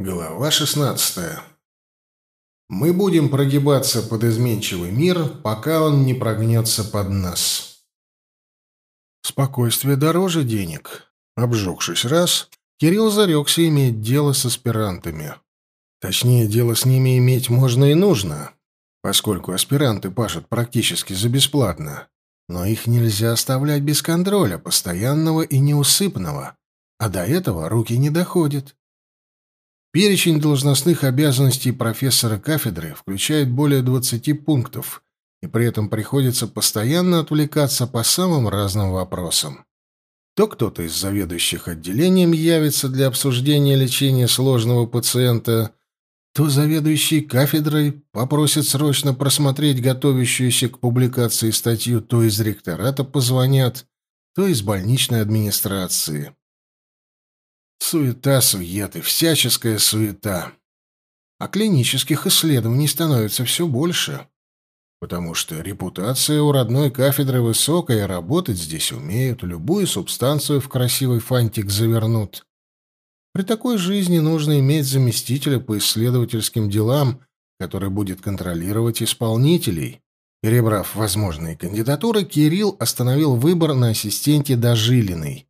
Глава 16. Мы будем прогибаться под изменчивый мир, пока он не прогнется под нас. Спокойствие дороже денег. Обжегшись раз, Кирилл зарекся иметь дело с аспирантами. Точнее, дело с ними иметь можно и нужно, поскольку аспиранты пашут практически за бесплатно. Но их нельзя оставлять без контроля, постоянного и неусыпного. А до этого руки не доходят. Перечень должностных обязанностей профессора кафедры включает более 20 пунктов, и при этом приходится постоянно отвлекаться по самым разным вопросам. То кто-то из заведующих отделением явится для обсуждения лечения сложного пациента, то заведующий кафедрой попросит срочно просмотреть готовящуюся к публикации статью, то из ректората позвонят, то из больничной администрации. Суета-сует и всяческая суета. А клинических исследований становится все больше, потому что репутация у родной кафедры высокая, работать здесь умеют, любую субстанцию в красивый фантик завернут. При такой жизни нужно иметь заместителя по исследовательским делам, который будет контролировать исполнителей. Перебрав возможные кандидатуры, Кирилл остановил выбор на ассистенте Дожилиной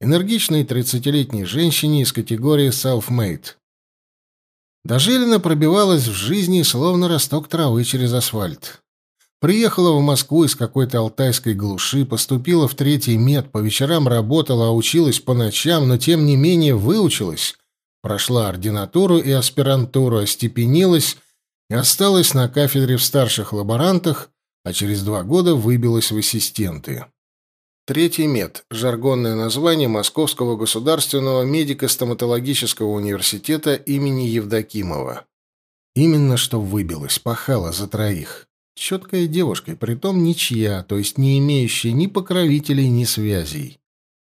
энергичной 30-летней женщине из категории self-made. Дожилина пробивалась в жизни, словно росток травы через асфальт. Приехала в Москву из какой-то алтайской глуши, поступила в третий мед, по вечерам работала, а училась по ночам, но тем не менее выучилась, прошла ординатуру и аспирантуру, остепенилась и осталась на кафедре в старших лаборантах, а через два года выбилась в ассистенты. Третий мед – жаргонное название Московского государственного медико-стоматологического университета имени Евдокимова. Именно что выбилась, пахала за троих. Четкая девушка, притом ничья, то есть не имеющая ни покровителей, ни связей.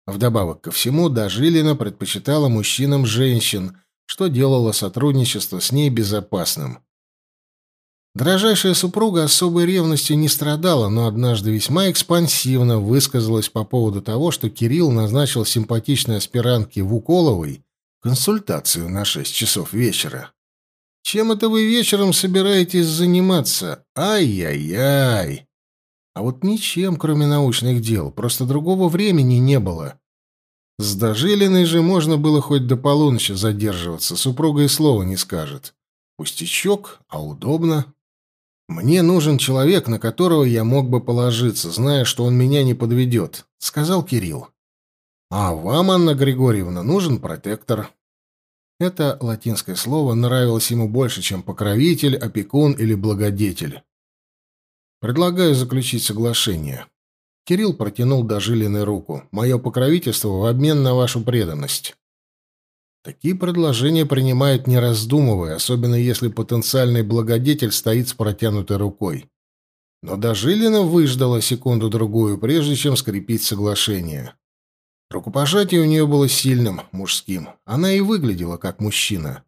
Вдобавок ко всему, Дожилина предпочитала мужчинам женщин, что делало сотрудничество с ней безопасным. Дрожайшая супруга особой ревностью не страдала, но однажды весьма экспансивно высказалась по поводу того, что Кирилл назначил симпатичной аспирантке Вуколовой консультацию на шесть часов вечера. «Чем это вы вечером собираетесь заниматься? Ай-яй-яй!» А вот ничем, кроме научных дел, просто другого времени не было. С Дожилиной же можно было хоть до полуночи задерживаться, супруга и слова не скажет. Пустячок, а удобно. «Мне нужен человек, на которого я мог бы положиться, зная, что он меня не подведет», — сказал Кирилл. «А вам, Анна Григорьевна, нужен протектор». Это латинское слово нравилось ему больше, чем покровитель, опекун или благодетель. «Предлагаю заключить соглашение». Кирилл протянул дожилиной руку. «Мое покровительство в обмен на вашу преданность». Такие предложения принимают не раздумывая, особенно если потенциальный благодетель стоит с протянутой рукой. Но Дожилина выждала секунду-другую, прежде чем скрепить соглашение. Рукопожатие у нее было сильным, мужским. Она и выглядела как мужчина.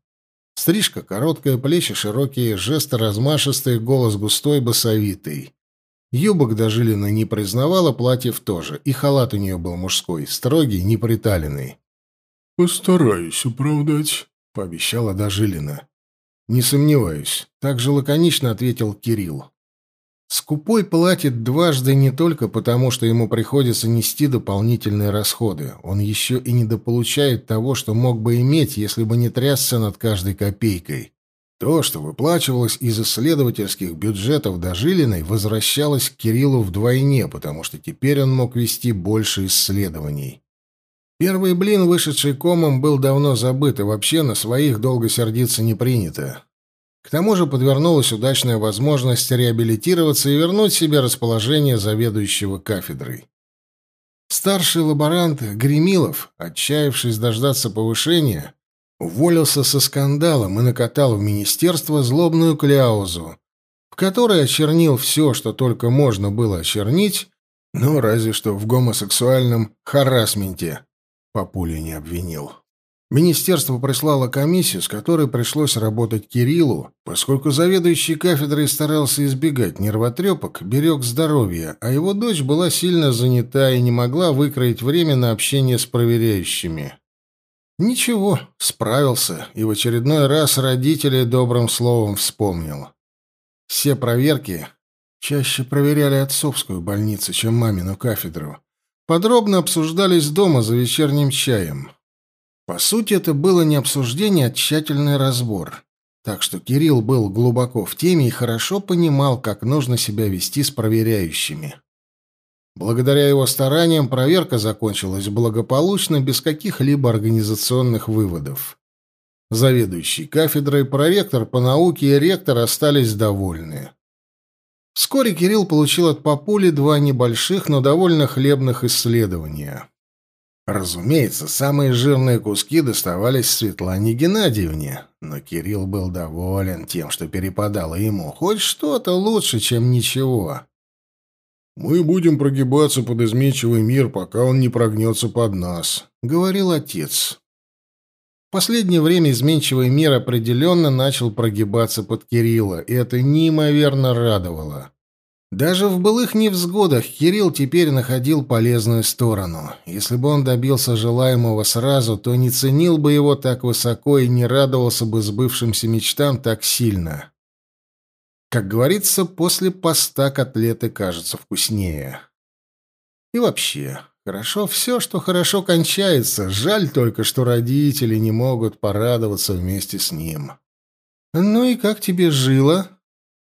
Стрижка короткая, плечи широкие, жесты размашистые, голос густой, басовитый. Юбок Дожилина не признавала, платьев тоже, и халат у нее был мужской, строгий, неприталенный. «Постараюсь оправдать», — пообещала Дожилина. «Не сомневаюсь», — так же лаконично ответил Кирилл. Скупой платит дважды не только потому, что ему приходится нести дополнительные расходы. Он еще и недополучает того, что мог бы иметь, если бы не трясся над каждой копейкой. То, что выплачивалось из исследовательских бюджетов Дожилиной, возвращалось к Кириллу вдвойне, потому что теперь он мог вести больше исследований. Первый блин, вышедший комом, был давно забыт, и вообще на своих долго сердиться не принято. К тому же подвернулась удачная возможность реабилитироваться и вернуть себе расположение заведующего кафедрой. Старший лаборант Гремилов, отчаявшись дождаться повышения, уволился со скандалом и накатал в министерство злобную кляузу, в которой очернил все, что только можно было очернить, но разве что в гомосексуальном харасменте. Папуля не обвинил. Министерство прислало комиссию, с которой пришлось работать Кириллу, поскольку заведующий кафедрой старался избегать нервотрепок, берег здоровье, а его дочь была сильно занята и не могла выкроить время на общение с проверяющими. Ничего, справился, и в очередной раз родителей добрым словом вспомнил. Все проверки чаще проверяли отцовскую больницу, чем мамину кафедру. Подробно обсуждались дома за вечерним чаем. По сути, это было не обсуждение, а тщательный разбор. Так что Кирилл был глубоко в теме и хорошо понимал, как нужно себя вести с проверяющими. Благодаря его стараниям проверка закончилась благополучно, без каких-либо организационных выводов. Заведующий кафедрой, проректор по науке и ректор остались довольны. Вскоре Кирилл получил от Папули два небольших, но довольно хлебных исследования. Разумеется, самые жирные куски доставались Светлане Геннадьевне, но Кирилл был доволен тем, что перепадало ему. Хоть что-то лучше, чем ничего. «Мы будем прогибаться под изменчивый мир, пока он не прогнется под нас», — говорил отец. Последнее время изменчивый мир определенно начал прогибаться под Кирилла, и это неимоверно радовало. Даже в былых невзгодах Кирилл теперь находил полезную сторону. Если бы он добился желаемого сразу, то не ценил бы его так высоко и не радовался бы сбывшимся мечтам так сильно. Как говорится, после поста котлеты кажутся вкуснее. И вообще, хорошо все, что хорошо кончается. Жаль только, что родители не могут порадоваться вместе с ним. «Ну и как тебе жило?»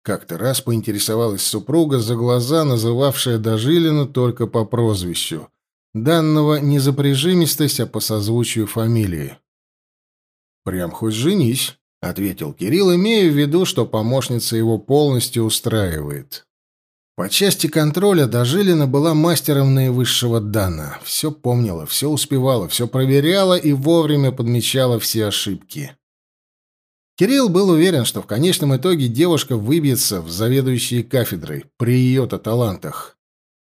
Как-то раз поинтересовалась супруга за глаза, называвшая Дожилина только по прозвищу. Данного не за прижимистость, а по созвучию фамилии. «Прям хоть женись», — ответил Кирилл, имея в виду, что помощница его полностью устраивает. По части контроля Дожилина была мастером наивысшего дана. Все помнила, все успевала, все проверяла и вовремя подмечала все ошибки. Кирилл был уверен, что в конечном итоге девушка выбьется в заведующие кафедрой при ее-то талантах.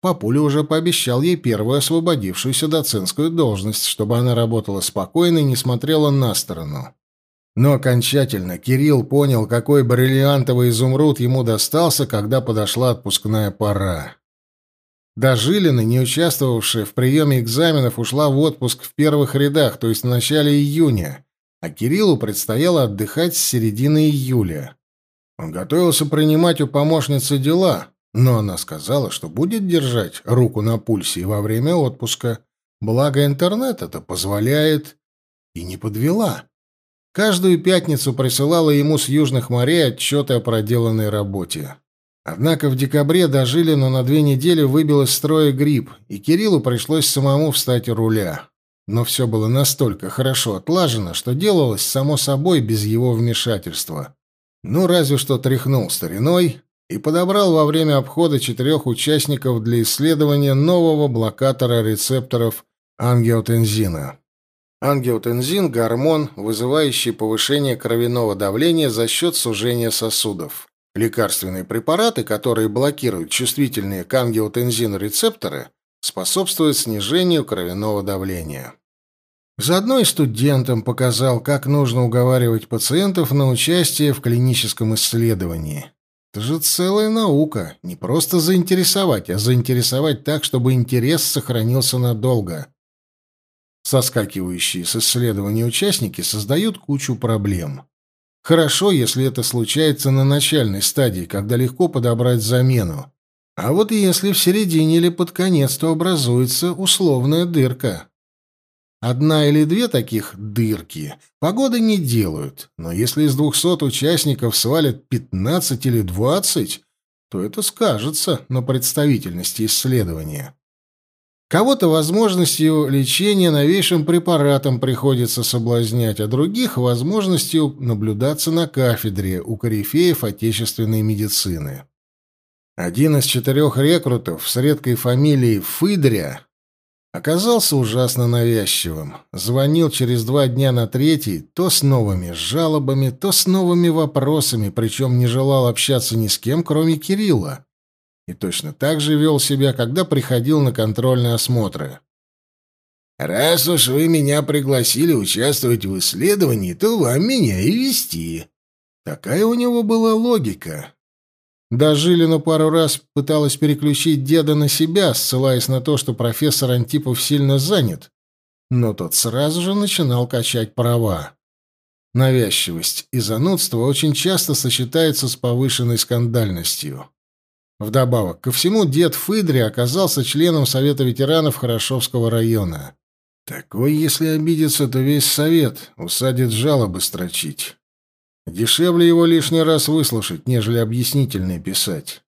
Папуля уже пообещал ей первую освободившуюся доцентскую должность, чтобы она работала спокойно и не смотрела на сторону. Но окончательно Кирилл понял, какой бриллиантовый изумруд ему достался, когда подошла отпускная пора. Дожилина, не участвовавшая в приеме экзаменов, ушла в отпуск в первых рядах, то есть в начале июня, а Кириллу предстояло отдыхать с середины июля. Он готовился принимать у помощницы дела, но она сказала, что будет держать руку на пульсе и во время отпуска. Благо интернет это позволяет. И не подвела. Каждую пятницу присылала ему с южных морей отчеты о проделанной работе. Однако в декабре до Жилина на две недели выбил из строя грипп, и Кириллу пришлось самому встать у руля. Но все было настолько хорошо отлажено, что делалось само собой без его вмешательства. Ну, разве что тряхнул стариной и подобрал во время обхода четырех участников для исследования нового блокатора рецепторов ангиотензина. Ангиотензин – гормон, вызывающий повышение кровяного давления за счет сужения сосудов. Лекарственные препараты, которые блокируют чувствительные к ангиотензину рецепторы, способствуют снижению кровяного давления. Заодно и студентам показал, как нужно уговаривать пациентов на участие в клиническом исследовании. Это же целая наука. Не просто заинтересовать, а заинтересовать так, чтобы интерес сохранился надолго. Соскакивающие с исследования участники создают кучу проблем. Хорошо, если это случается на начальной стадии, когда легко подобрать замену. А вот если в середине или под конец, то образуется условная дырка. Одна или две таких дырки погоды не делают, но если из двухсот участников свалят пятнадцать или двадцать, то это скажется на представительности исследования. Кого-то возможностью лечения новейшим препаратом приходится соблазнять, а других — возможностью наблюдаться на кафедре у корифеев отечественной медицины. Один из четырех рекрутов с редкой фамилией Фыдря оказался ужасно навязчивым. Звонил через два дня на третий то с новыми жалобами, то с новыми вопросами, причем не желал общаться ни с кем, кроме Кирилла. И точно так же вел себя, когда приходил на контрольные осмотры. «Раз уж вы меня пригласили участвовать в исследовании, то вам меня и вести». Такая у него была логика. Дожилина пару раз пыталась переключить деда на себя, ссылаясь на то, что профессор Антипов сильно занят. но тот сразу же начинал качать права. Навязчивость и занудство очень часто сочетаются с повышенной скандальностью. Вдобавок ко всему, дед Фыдри оказался членом Совета ветеранов Хорошовского района. Такой, если обидится, то весь совет усадит жалобы строчить. Дешевле его лишний раз выслушать, нежели объяснительные писать.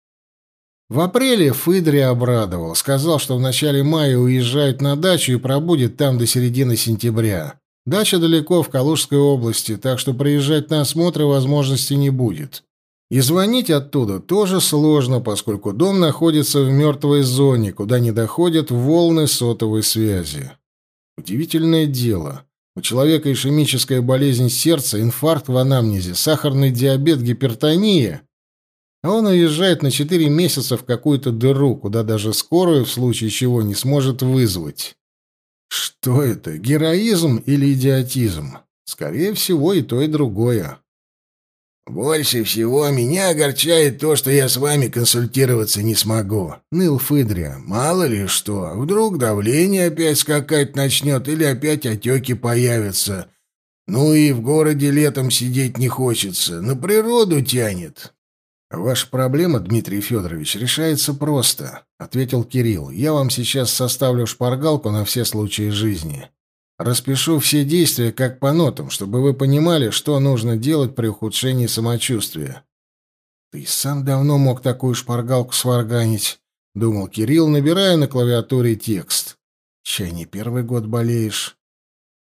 В апреле Фыдри обрадовал, сказал, что в начале мая уезжает на дачу и пробудет там до середины сентября. Дача далеко, в Калужской области, так что приезжать на осмотры возможности не будет. И звонить оттуда тоже сложно, поскольку дом находится в мертвой зоне, куда не доходят волны сотовой связи. Удивительное дело. У человека ишемическая болезнь сердца, инфаркт в анамнезе, сахарный диабет, гипертония. А он уезжает на 4 месяца в какую-то дыру, куда даже скорую в случае чего не сможет вызвать. Что это, героизм или идиотизм? Скорее всего, и то, и другое. «Больше всего меня огорчает то, что я с вами консультироваться не смогу», — ныл Фыдря. «Мало ли что, вдруг давление опять скакать начнет или опять отеки появятся. Ну и в городе летом сидеть не хочется, на природу тянет». «Ваша проблема, Дмитрий Федорович, решается просто», — ответил Кирилл. «Я вам сейчас составлю шпаргалку на все случаи жизни». Распишу все действия как по нотам, чтобы вы понимали, что нужно делать при ухудшении самочувствия. Ты сам давно мог такую шпаргалку сварганить, думал Кирилл, набирая на клавиатуре текст. Чай не первый год болеешь.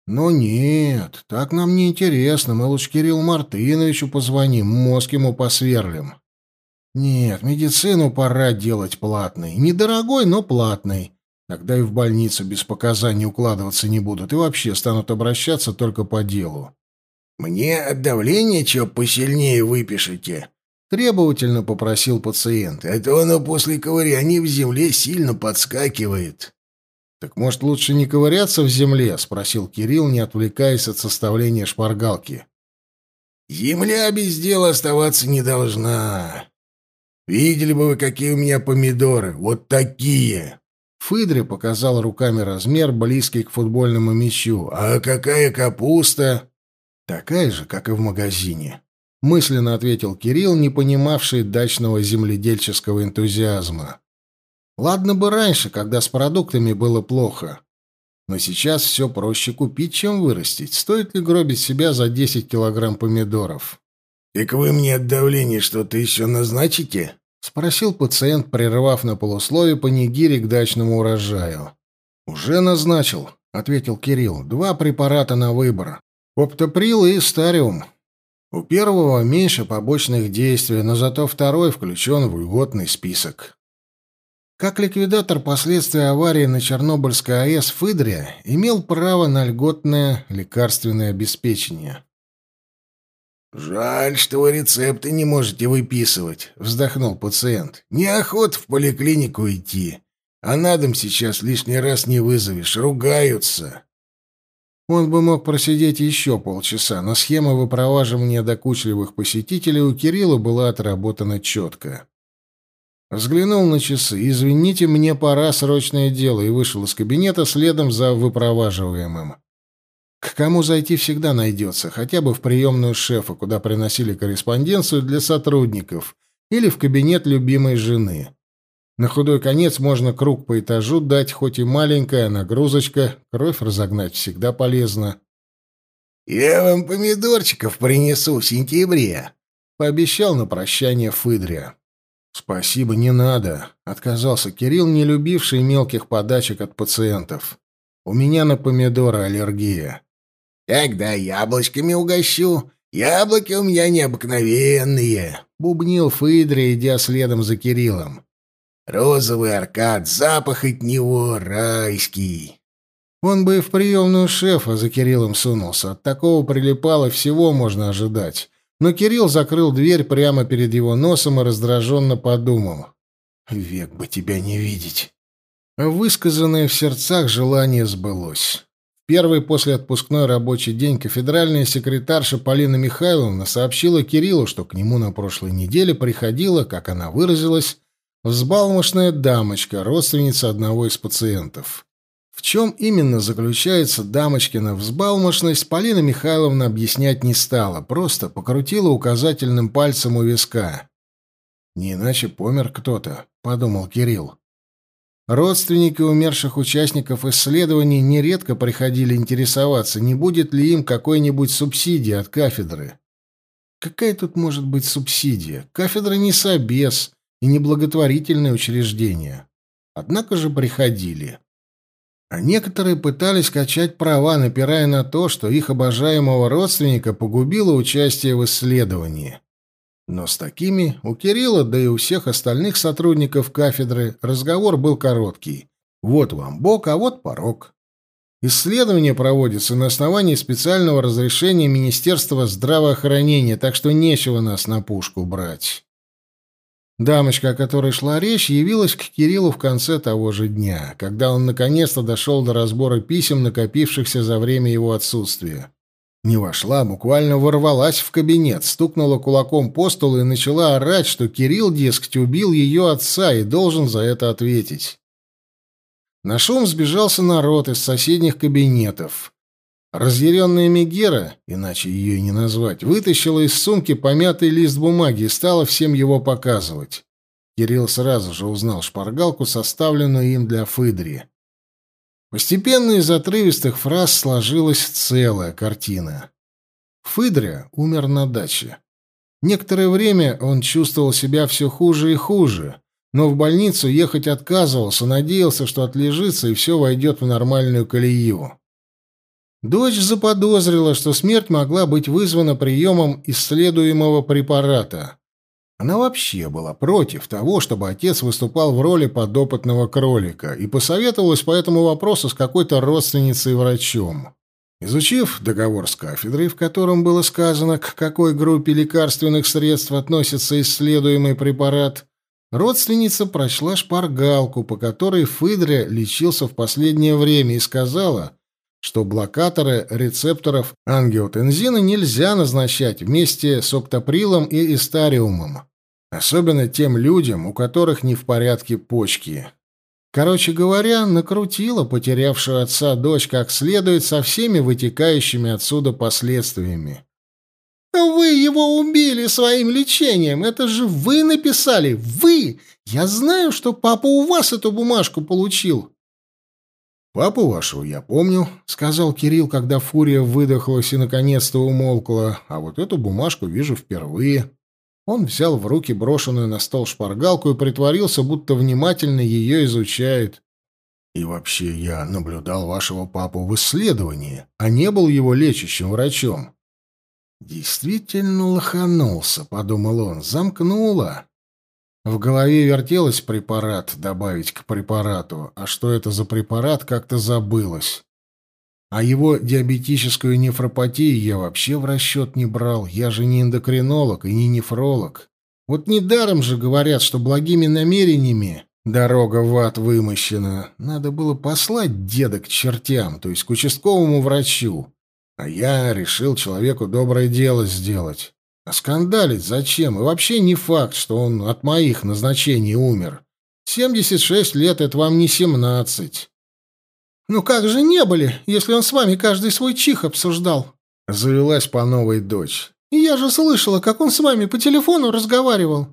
Но нет, так нам не интересно. Мы лучше Кириллу Мартыновичу позвоним, мозг ему посверлим. Нет, медицину пора делать платной. Недорогой, но платной. Тогда и в больницу без показаний укладываться не будут и вообще станут обращаться только по делу. «Мне от давления чего посильнее выпишите?» — требовательно попросил пациент. «Это а оно после ковыряния в земле сильно подскакивает». «Так, может, лучше не ковыряться в земле?» — спросил Кирилл, не отвлекаясь от составления шпаргалки. «Земля без дела оставаться не должна. Видели бы вы, какие у меня помидоры. Вот такие!» Фыдри показал руками размер, близкий к футбольному мячу. «А какая капуста?» «Такая же, как и в магазине», — мысленно ответил Кирилл, не понимавший дачного земледельческого энтузиазма. «Ладно бы раньше, когда с продуктами было плохо. Но сейчас все проще купить, чем вырастить. Стоит ли гробить себя за 10 килограмм помидоров?» «Так вы мне от давления что-то еще назначите?» — спросил пациент, прервав на полуслове панигири к дачному урожаю. «Уже назначил», — ответил Кирилл. «Два препарата на выбор. Оптоприл и стариум. У первого меньше побочных действий, но зато второй включен в льготный список». Как ликвидатор последствий аварии на Чернобыльской АЭС Фыдрия имел право на льготное лекарственное обеспечение. «Жаль, что вы рецепты не можете выписывать», — вздохнул пациент. «Неохота в поликлинику идти. А на дом сейчас лишний раз не вызовешь, ругаются». Он бы мог просидеть еще полчаса, но схема выпроваживания докучливых посетителей у Кирилла была отработана четко. Взглянул на часы. «Извините, мне пора, срочное дело», и вышел из кабинета следом за выпроваживаемым. К кому зайти всегда найдется, хотя бы в приемную шефа, куда приносили корреспонденцию для сотрудников, или в кабинет любимой жены. На худой конец можно круг по этажу дать, хоть и маленькая нагрузочка, кровь разогнать всегда полезно. «Я вам помидорчиков принесу в сентябре», — пообещал на прощание Фыдрия. «Спасибо, не надо», — отказался Кирилл, не любивший мелких подачек от пациентов. «У меня на помидоры аллергия». «Тогда яблочками угощу. Яблоки у меня необыкновенные», — бубнил Фыдри, идя следом за Кириллом. «Розовый аркад, запах от него райский». Он бы и в приемную шефа за Кириллом сунулся. От такого прилипало всего можно ожидать. Но Кирилл закрыл дверь прямо перед его носом и раздраженно подумал. «Век бы тебя не видеть». Высказанное в сердцах желание сбылось. Первый после отпускной рабочий день кафедральная секретарша Полина Михайловна сообщила Кириллу, что к нему на прошлой неделе приходила, как она выразилась, взбалмошная дамочка, родственница одного из пациентов. В чем именно заключается дамочкина взбалмошность, Полина Михайловна объяснять не стала, просто покрутила указательным пальцем у виска. «Не иначе помер кто-то», — подумал Кирилл. Родственники умерших участников исследований нередко приходили интересоваться, не будет ли им какой-нибудь субсидии от кафедры. Какая тут может быть субсидия? Кафедра не собес и не благотворительное учреждение. Однако же приходили. А некоторые пытались качать права, напирая на то, что их обожаемого родственника погубило участие в исследовании. Но с такими у Кирилла, да и у всех остальных сотрудников кафедры разговор был короткий. Вот вам бок, а вот порог. Исследование проводится на основании специального разрешения Министерства здравоохранения, так что нечего нас на пушку брать. Дамочка, о которой шла речь, явилась к Кириллу в конце того же дня, когда он наконец-то дошел до разбора писем, накопившихся за время его отсутствия. Не вошла, буквально ворвалась в кабинет, стукнула кулаком по столу и начала орать, что Кирилл, дескать, убил ее отца и должен за это ответить. На шум сбежался народ из соседних кабинетов. Разъяренная Мегера, иначе ее и не назвать, вытащила из сумки помятый лист бумаги и стала всем его показывать. Кирилл сразу же узнал шпаргалку, составленную им для Фыдри. Постепенно из отрывистых фраз сложилась целая картина. Фыдря умер на даче. Некоторое время он чувствовал себя все хуже и хуже, но в больницу ехать отказывался, надеялся, что отлежится и все войдет в нормальную колею. Дочь заподозрила, что смерть могла быть вызвана приемом исследуемого препарата. Она вообще была против того, чтобы отец выступал в роли подопытного кролика, и посоветовалась по этому вопросу с какой-то родственницей-врачом. Изучив договор с кафедрой, в котором было сказано, к какой группе лекарственных средств относится исследуемый препарат, родственница прочла шпаргалку, по которой Фыдря лечился в последнее время, и сказала, что блокаторы рецепторов ангиотензина нельзя назначать вместе с оптоприлом и истариумом. Особенно тем людям, у которых не в порядке почки. Короче говоря, накрутила потерявшую отца дочь как следует со всеми вытекающими отсюда последствиями. «Вы его убили своим лечением! Это же вы написали! Вы! Я знаю, что папа у вас эту бумажку получил!» «Папу вашего я помню», — сказал Кирилл, когда фурия выдохлась и наконец-то умолкла, «а вот эту бумажку вижу впервые». Он взял в руки брошенную на стол шпаргалку и притворился, будто внимательно ее изучает. «И вообще я наблюдал вашего папу в исследовании, а не был его лечащим врачом». «Действительно лоханулся», — подумал он, — «замкнуло». В голове вертелось препарат, добавить к препарату, а что это за препарат, как-то забылось. А его диабетическую нефропатию я вообще в расчет не брал. Я же не эндокринолог и не нефролог. Вот недаром же говорят, что благими намерениями дорога в ад вымощена. Надо было послать деда к чертям, то есть к участковому врачу. А я решил человеку доброе дело сделать. А скандалить зачем? И вообще не факт, что он от моих назначений умер. 76 лет — это вам не 17. «Ну как же не были, если он с вами каждый свой чих обсуждал?» Завелась по новой дочь. «Я же слышала, как он с вами по телефону разговаривал».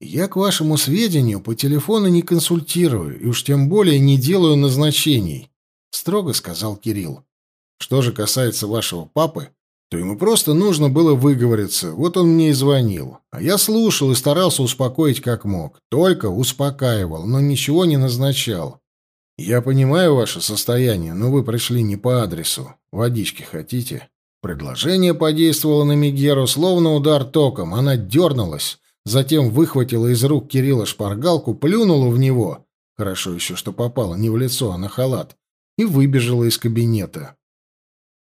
«Я, к вашему сведению, по телефону не консультирую, и уж тем более не делаю назначений», — строго сказал Кирилл. «Что же касается вашего папы, то ему просто нужно было выговориться, вот он мне и звонил. А я слушал и старался успокоить как мог. Только успокаивал, но ничего не назначал. «Я понимаю ваше состояние, но вы пришли не по адресу. Водички хотите?» Предложение подействовало на Мегеру, словно удар током. Она дернулась, затем выхватила из рук Кирилла шпаргалку, плюнула в него, хорошо еще, что попала не в лицо, а на халат, и выбежала из кабинета.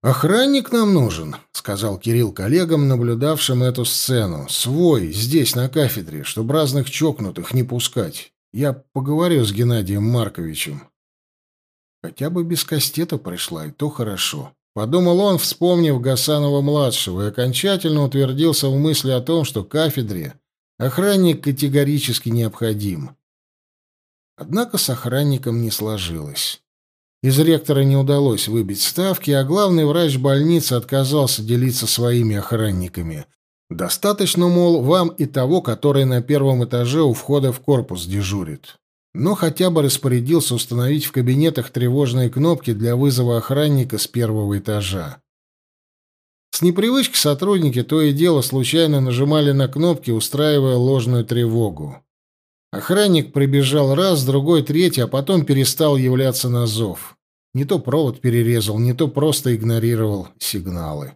«Охранник нам нужен», — сказал Кирилл коллегам, наблюдавшим эту сцену. «Свой, здесь, на кафедре, чтобы разных чокнутых не пускать. Я поговорю с Геннадием Марковичем». Хотя бы без кастета пришла, и то хорошо. Подумал он, вспомнив Гасанова-младшего, и окончательно утвердился в мысли о том, что кафедре охранник категорически необходим. Однако с охранником не сложилось. Из ректора не удалось выбить ставки, а главный врач больницы отказался делиться своими охранниками. Достаточно, мол, вам и того, который на первом этаже у входа в корпус дежурит. Но хотя бы распорядился установить в кабинетах тревожные кнопки для вызова охранника с первого этажа. С непривычки сотрудники то и дело случайно нажимали на кнопки, устраивая ложную тревогу. Охранник прибежал раз, другой, третий, а потом перестал являться на зов. Не то провод перерезал, не то просто игнорировал сигналы.